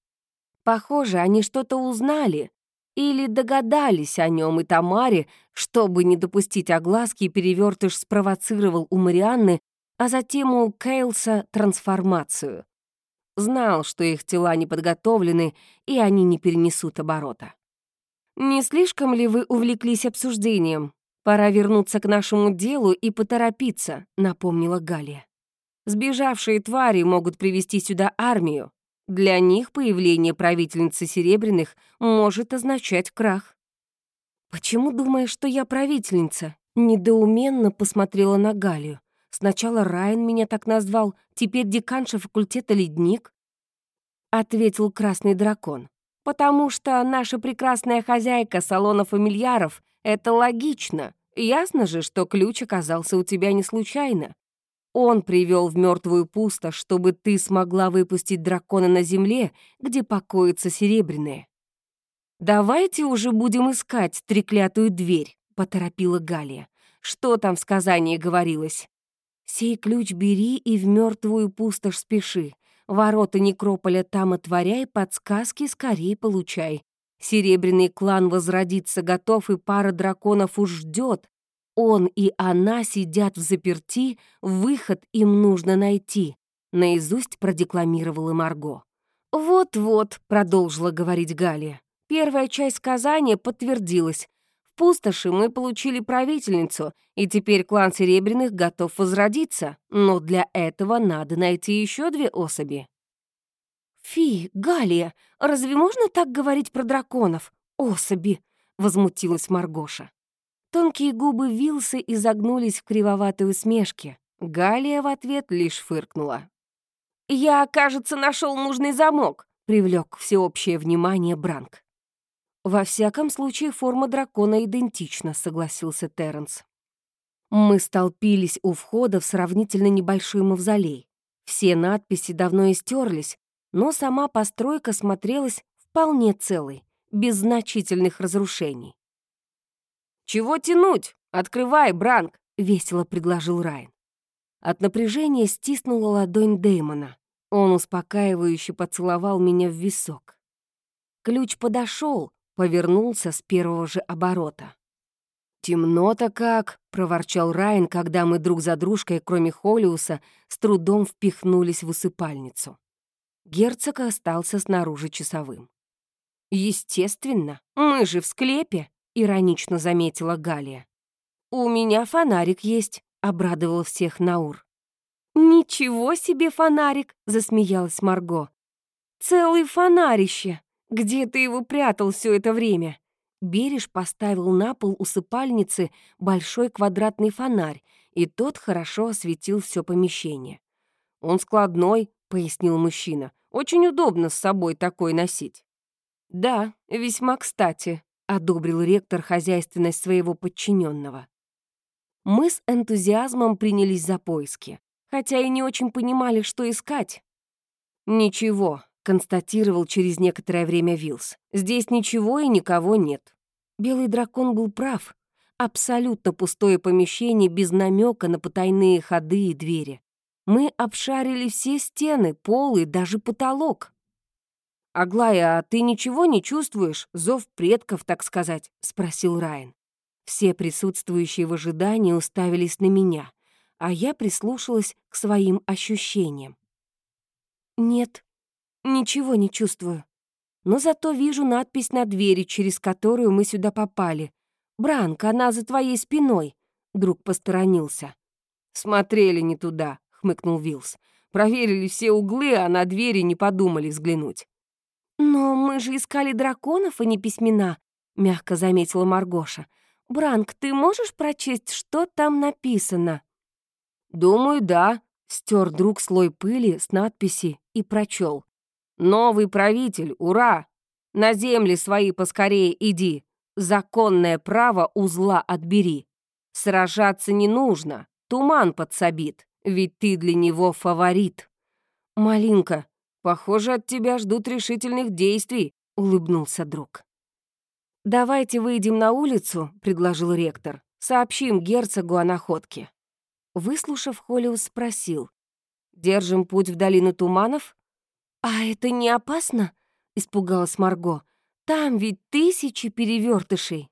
Похоже, они что-то узнали или догадались о нем и Тамаре, чтобы не допустить огласки, перевертыш спровоцировал у Марианны, а затем у Кейлса трансформацию. Знал, что их тела не подготовлены, и они не перенесут оборота. «Не слишком ли вы увлеклись обсуждением? Пора вернуться к нашему делу и поторопиться», — напомнила Галия. «Сбежавшие твари могут привести сюда армию, для них появление правительницы Серебряных может означать крах. «Почему думаешь, что я правительница?» Недоуменно посмотрела на Галию. Сначала Райан меня так назвал, теперь деканша факультета «Ледник». Ответил красный дракон. «Потому что наша прекрасная хозяйка салона фамильяров — это логично. Ясно же, что ключ оказался у тебя не случайно. Он привел в мертвую пустошь, чтобы ты смогла выпустить дракона на земле, где покоятся серебряные. «Давайте уже будем искать треклятую дверь», — поторопила Галия. «Что там в сказании говорилось?» «Сей ключ бери и в мертвую пустошь спеши. Ворота некрополя там отворяй, подсказки скорее получай. Серебряный клан возродиться готов, и пара драконов уж ждет, он и она сидят в заперти, выход им нужно найти», — наизусть продекламировала Марго. «Вот-вот», — продолжила говорить Галия. «Первая часть сказания подтвердилась. В пустоши мы получили правительницу, и теперь клан Серебряных готов возродиться, но для этого надо найти еще две особи». «Фи, Галия, разве можно так говорить про драконов? Особи!» — возмутилась Маргоша. Тонкие губы Вилсы изогнулись в кривоватой усмешке. Галия в ответ лишь фыркнула. «Я, кажется, нашел нужный замок», — привлек всеобщее внимание Бранк. «Во всяком случае, форма дракона идентична», — согласился Терренс. Мы столпились у входа в сравнительно небольшой мавзолей. Все надписи давно истерлись, но сама постройка смотрелась вполне целой, без значительных разрушений. «Чего тянуть? Открывай, Бранк!» — весело предложил Райан. От напряжения стиснула ладонь Дэймона. Он успокаивающе поцеловал меня в висок. Ключ подошел, повернулся с первого же оборота. «Темно-то как!» — проворчал Райан, когда мы друг за дружкой, кроме Холиуса, с трудом впихнулись в усыпальницу. Герцог остался снаружи часовым. «Естественно, мы же в склепе!» иронично заметила Галия. «У меня фонарик есть», — обрадовал всех Наур. «Ничего себе фонарик!» — засмеялась Марго. «Целый фонарище! Где ты его прятал все это время?» Береж поставил на пол усыпальницы большой квадратный фонарь, и тот хорошо осветил все помещение. «Он складной», — пояснил мужчина. «Очень удобно с собой такой носить». «Да, весьма кстати», — одобрил ректор хозяйственность своего подчиненного. Мы с энтузиазмом принялись за поиски, хотя и не очень понимали, что искать. «Ничего», — констатировал через некоторое время Вилс. «Здесь ничего и никого нет». Белый дракон был прав. Абсолютно пустое помещение без намека на потайные ходы и двери. Мы обшарили все стены, пол и даже потолок. «Аглая, а ты ничего не чувствуешь? Зов предков, так сказать?» — спросил Райан. Все присутствующие в ожидании уставились на меня, а я прислушалась к своим ощущениям. «Нет, ничего не чувствую. Но зато вижу надпись на двери, через которую мы сюда попали. «Бранк, она за твоей спиной!» Друг посторонился. «Смотрели не туда», — хмыкнул Вилс. «Проверили все углы, а на двери не подумали взглянуть». «Но мы же искали драконов, а не письмена», — мягко заметила Маргоша. «Бранк, ты можешь прочесть, что там написано?» «Думаю, да», — стер друг слой пыли с надписи и прочел. «Новый правитель, ура! На земли свои поскорее иди, законное право узла отбери. Сражаться не нужно, туман подсобит, ведь ты для него фаворит». «Малинка, похоже, от тебя ждут решительных действий», — улыбнулся друг. «Давайте выйдем на улицу», — предложил ректор. «Сообщим герцогу о находке». Выслушав, Холлиус спросил. «Держим путь в долину туманов?» «А это не опасно?» — испугалась Марго. «Там ведь тысячи перевертышей».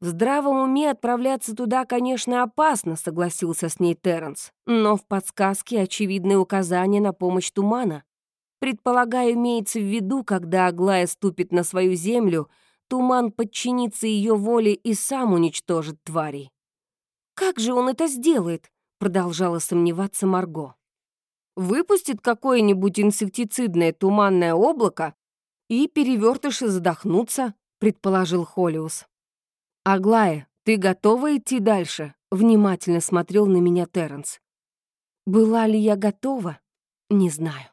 «В здравом уме отправляться туда, конечно, опасно», — согласился с ней Терренс. «Но в подсказке очевидные указания на помощь тумана. Предполагаю, имеется в виду, когда Аглая ступит на свою землю, туман подчинится ее воле и сам уничтожит тварей». «Как же он это сделает?» продолжала сомневаться Марго. Выпустит какое-нибудь инсектицидное туманное облако, и перевертыши задохнутся, предположил Холиус. Аглая, ты готова идти дальше? Внимательно смотрел на меня Терренс. Была ли я готова? Не знаю.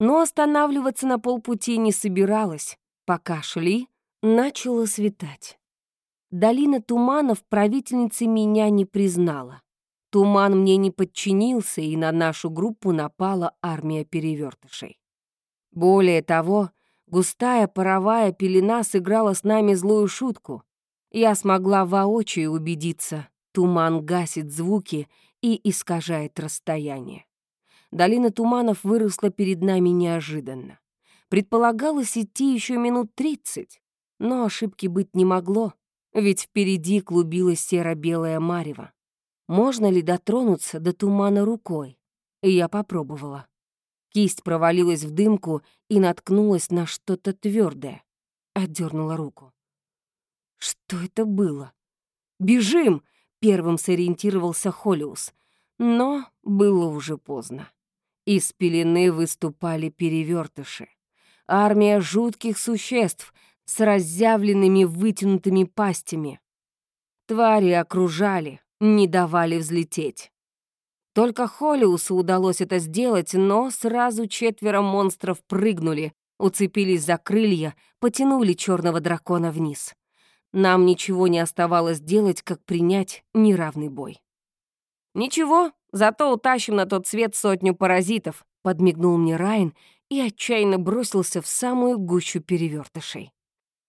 Но останавливаться на полпути не собиралась. Пока шли, начало светать. Долина туманов правительницы меня не признала. Туман мне не подчинился, и на нашу группу напала армия перевертышей. Более того, густая паровая пелена сыграла с нами злую шутку. Я смогла воочию убедиться, туман гасит звуки и искажает расстояние. Долина туманов выросла перед нами неожиданно. Предполагалось идти еще минут тридцать, но ошибки быть не могло, ведь впереди клубилась серо-белая марево. Можно ли дотронуться до тумана рукой? И я попробовала. Кисть провалилась в дымку и наткнулась на что-то твердое. Отдернула руку. Что это было? «Бежим!» — первым сориентировался Холиус. Но было уже поздно. Из пелены выступали перевертыши. Армия жутких существ с разъявленными вытянутыми пастями. Твари окружали, не давали взлететь. Только Холиусу удалось это сделать, но сразу четверо монстров прыгнули, уцепились за крылья, потянули черного дракона вниз. Нам ничего не оставалось делать, как принять неравный бой. «Ничего, зато утащим на тот свет сотню паразитов», — подмигнул мне Райан и отчаянно бросился в самую гущу перевертышей.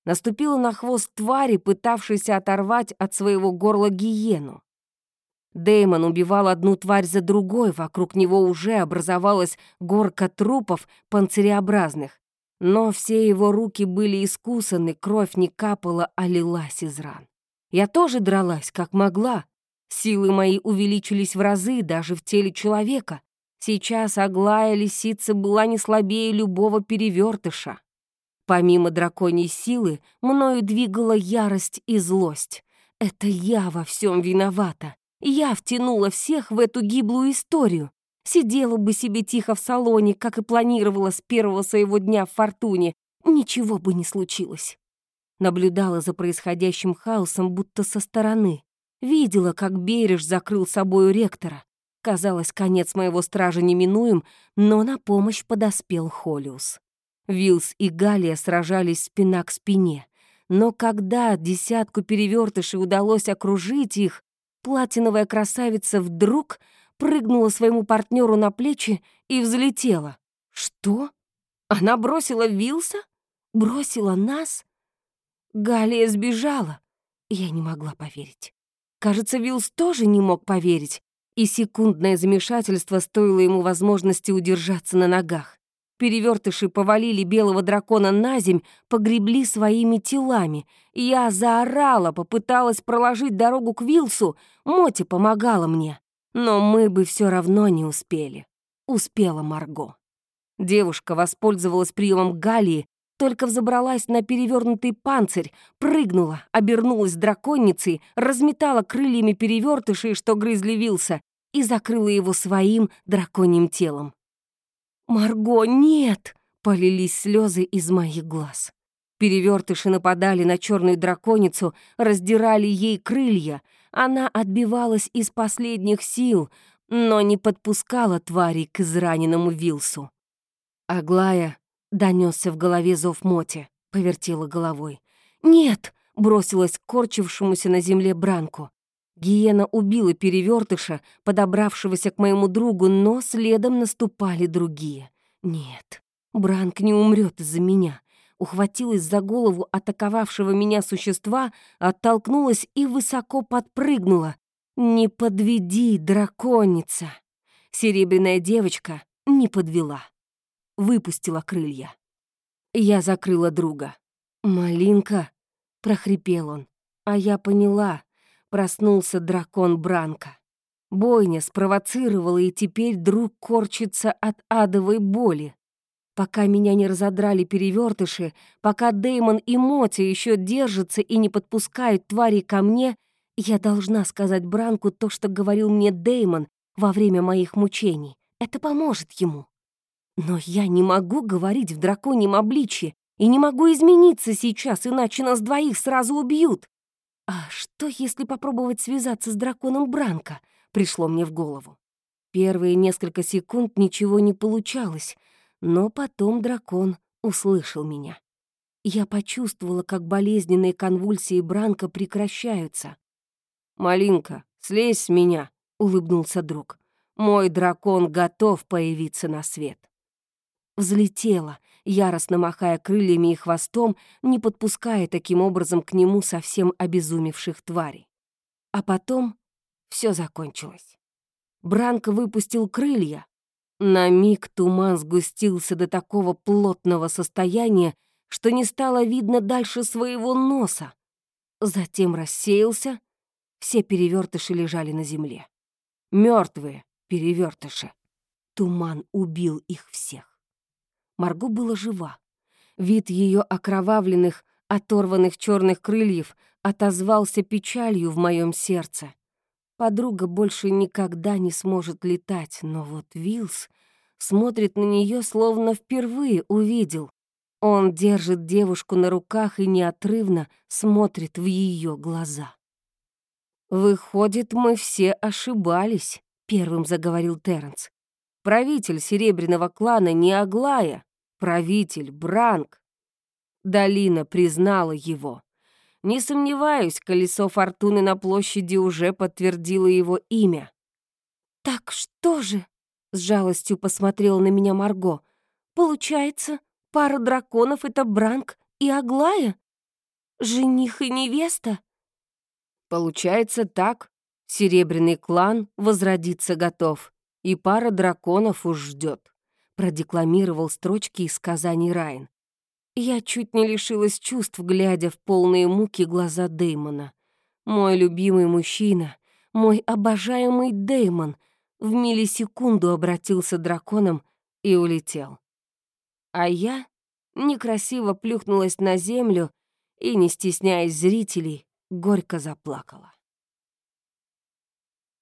Наступила на хвост твари, пытавшейся оторвать от своего горла гиену. Дэймон убивал одну тварь за другой, вокруг него уже образовалась горка трупов панциреобразных. Но все его руки были искусаны, кровь не капала, а лилась из ран. Я тоже дралась, как могла. Силы мои увеличились в разы даже в теле человека. Сейчас Аглая лисица была не слабее любого перевертыша. Помимо драконьей силы, мною двигала ярость и злость. Это я во всем виновата. Я втянула всех в эту гиблую историю. Сидела бы себе тихо в салоне, как и планировала с первого своего дня в Фортуне. Ничего бы не случилось. Наблюдала за происходящим хаосом, будто со стороны. Видела, как Береж закрыл собою ректора. Казалось, конец моего стража неминуем, но на помощь подоспел Холиус. Вилс и Галия сражались спина к спине. Но когда десятку перевертышей удалось окружить их, платиновая красавица вдруг прыгнула своему партнеру на плечи и взлетела. Что? Она бросила Вилса? Бросила нас? Галия сбежала. Я не могла поверить. Кажется, Вилс тоже не мог поверить, и секундное замешательство стоило ему возможности удержаться на ногах. Перевертыши повалили белого дракона на земь, погребли своими телами. Я заорала, попыталась проложить дорогу к Вилсу, Моти помогала мне. Но мы бы все равно не успели. Успела Марго. Девушка воспользовалась приемом Галии, только взобралась на перевернутый панцирь, прыгнула, обернулась драконницей, разметала крыльями перевертышей, что грызли Вилса, и закрыла его своим драконьим телом. «Марго, нет!» — полились слезы из моих глаз. Перевертыши нападали на черную драконицу, раздирали ей крылья. Она отбивалась из последних сил, но не подпускала твари к израненному Вилсу. Аглая донесся в голове зов Моти, повертела головой. «Нет!» — бросилась к корчившемуся на земле Бранку. Гиена убила перевертыша, подобравшегося к моему другу, но следом наступали другие. Нет, Бранк не умрет из-за меня. Ухватилась за голову атаковавшего меня существа, оттолкнулась и высоко подпрыгнула. «Не подведи, драконица!» Серебряная девочка не подвела. Выпустила крылья. Я закрыла друга. «Малинка!» — прохрипел он. А я поняла. Проснулся дракон Бранка. Бойня спровоцировала, и теперь друг корчится от адовой боли. Пока меня не разодрали перевертыши, пока Деймон и Моти еще держатся и не подпускают твари ко мне, я должна сказать Бранку то, что говорил мне Деймон во время моих мучений. Это поможет ему. Но я не могу говорить в драконьем обличье и не могу измениться сейчас, иначе нас двоих сразу убьют. А что, если попробовать связаться с драконом Бранка? Пришло мне в голову. Первые несколько секунд ничего не получалось, но потом дракон услышал меня. Я почувствовала, как болезненные конвульсии Бранка прекращаются. «Малинка, слезь с меня», — улыбнулся друг. «Мой дракон готов появиться на свет». Взлетела, яростно махая крыльями и хвостом, не подпуская таким образом к нему совсем обезумевших тварей. А потом все закончилось. Бранко выпустил крылья. На миг туман сгустился до такого плотного состояния, что не стало видно дальше своего носа. Затем рассеялся, все перевертыши лежали на земле. Мертвые перевертыши. Туман убил их всех. Марго была жива. Вид ее окровавленных, оторванных черных крыльев отозвался печалью в моем сердце. Подруга больше никогда не сможет летать, но вот Вилс смотрит на нее, словно впервые увидел. Он держит девушку на руках и неотрывно смотрит в ее глаза. «Выходит, мы все ошибались», — первым заговорил Терренс. «Правитель Серебряного клана не Аглая, правитель Бранк». Долина признала его. Не сомневаюсь, колесо фортуны на площади уже подтвердило его имя. «Так что же?» — с жалостью посмотрела на меня Марго. «Получается, пара драконов — это Бранк и Аглая? Жених и невеста?» Получается так. Серебряный клан возродиться готов, и пара драконов уж ждет. Продекламировал строчки из сказаний Райн. Я чуть не лишилась чувств, глядя в полные муки глаза Дэймона. Мой любимый мужчина, мой обожаемый Дэймон в миллисекунду обратился драконом и улетел. А я некрасиво плюхнулась на землю и, не стесняясь зрителей, горько заплакала.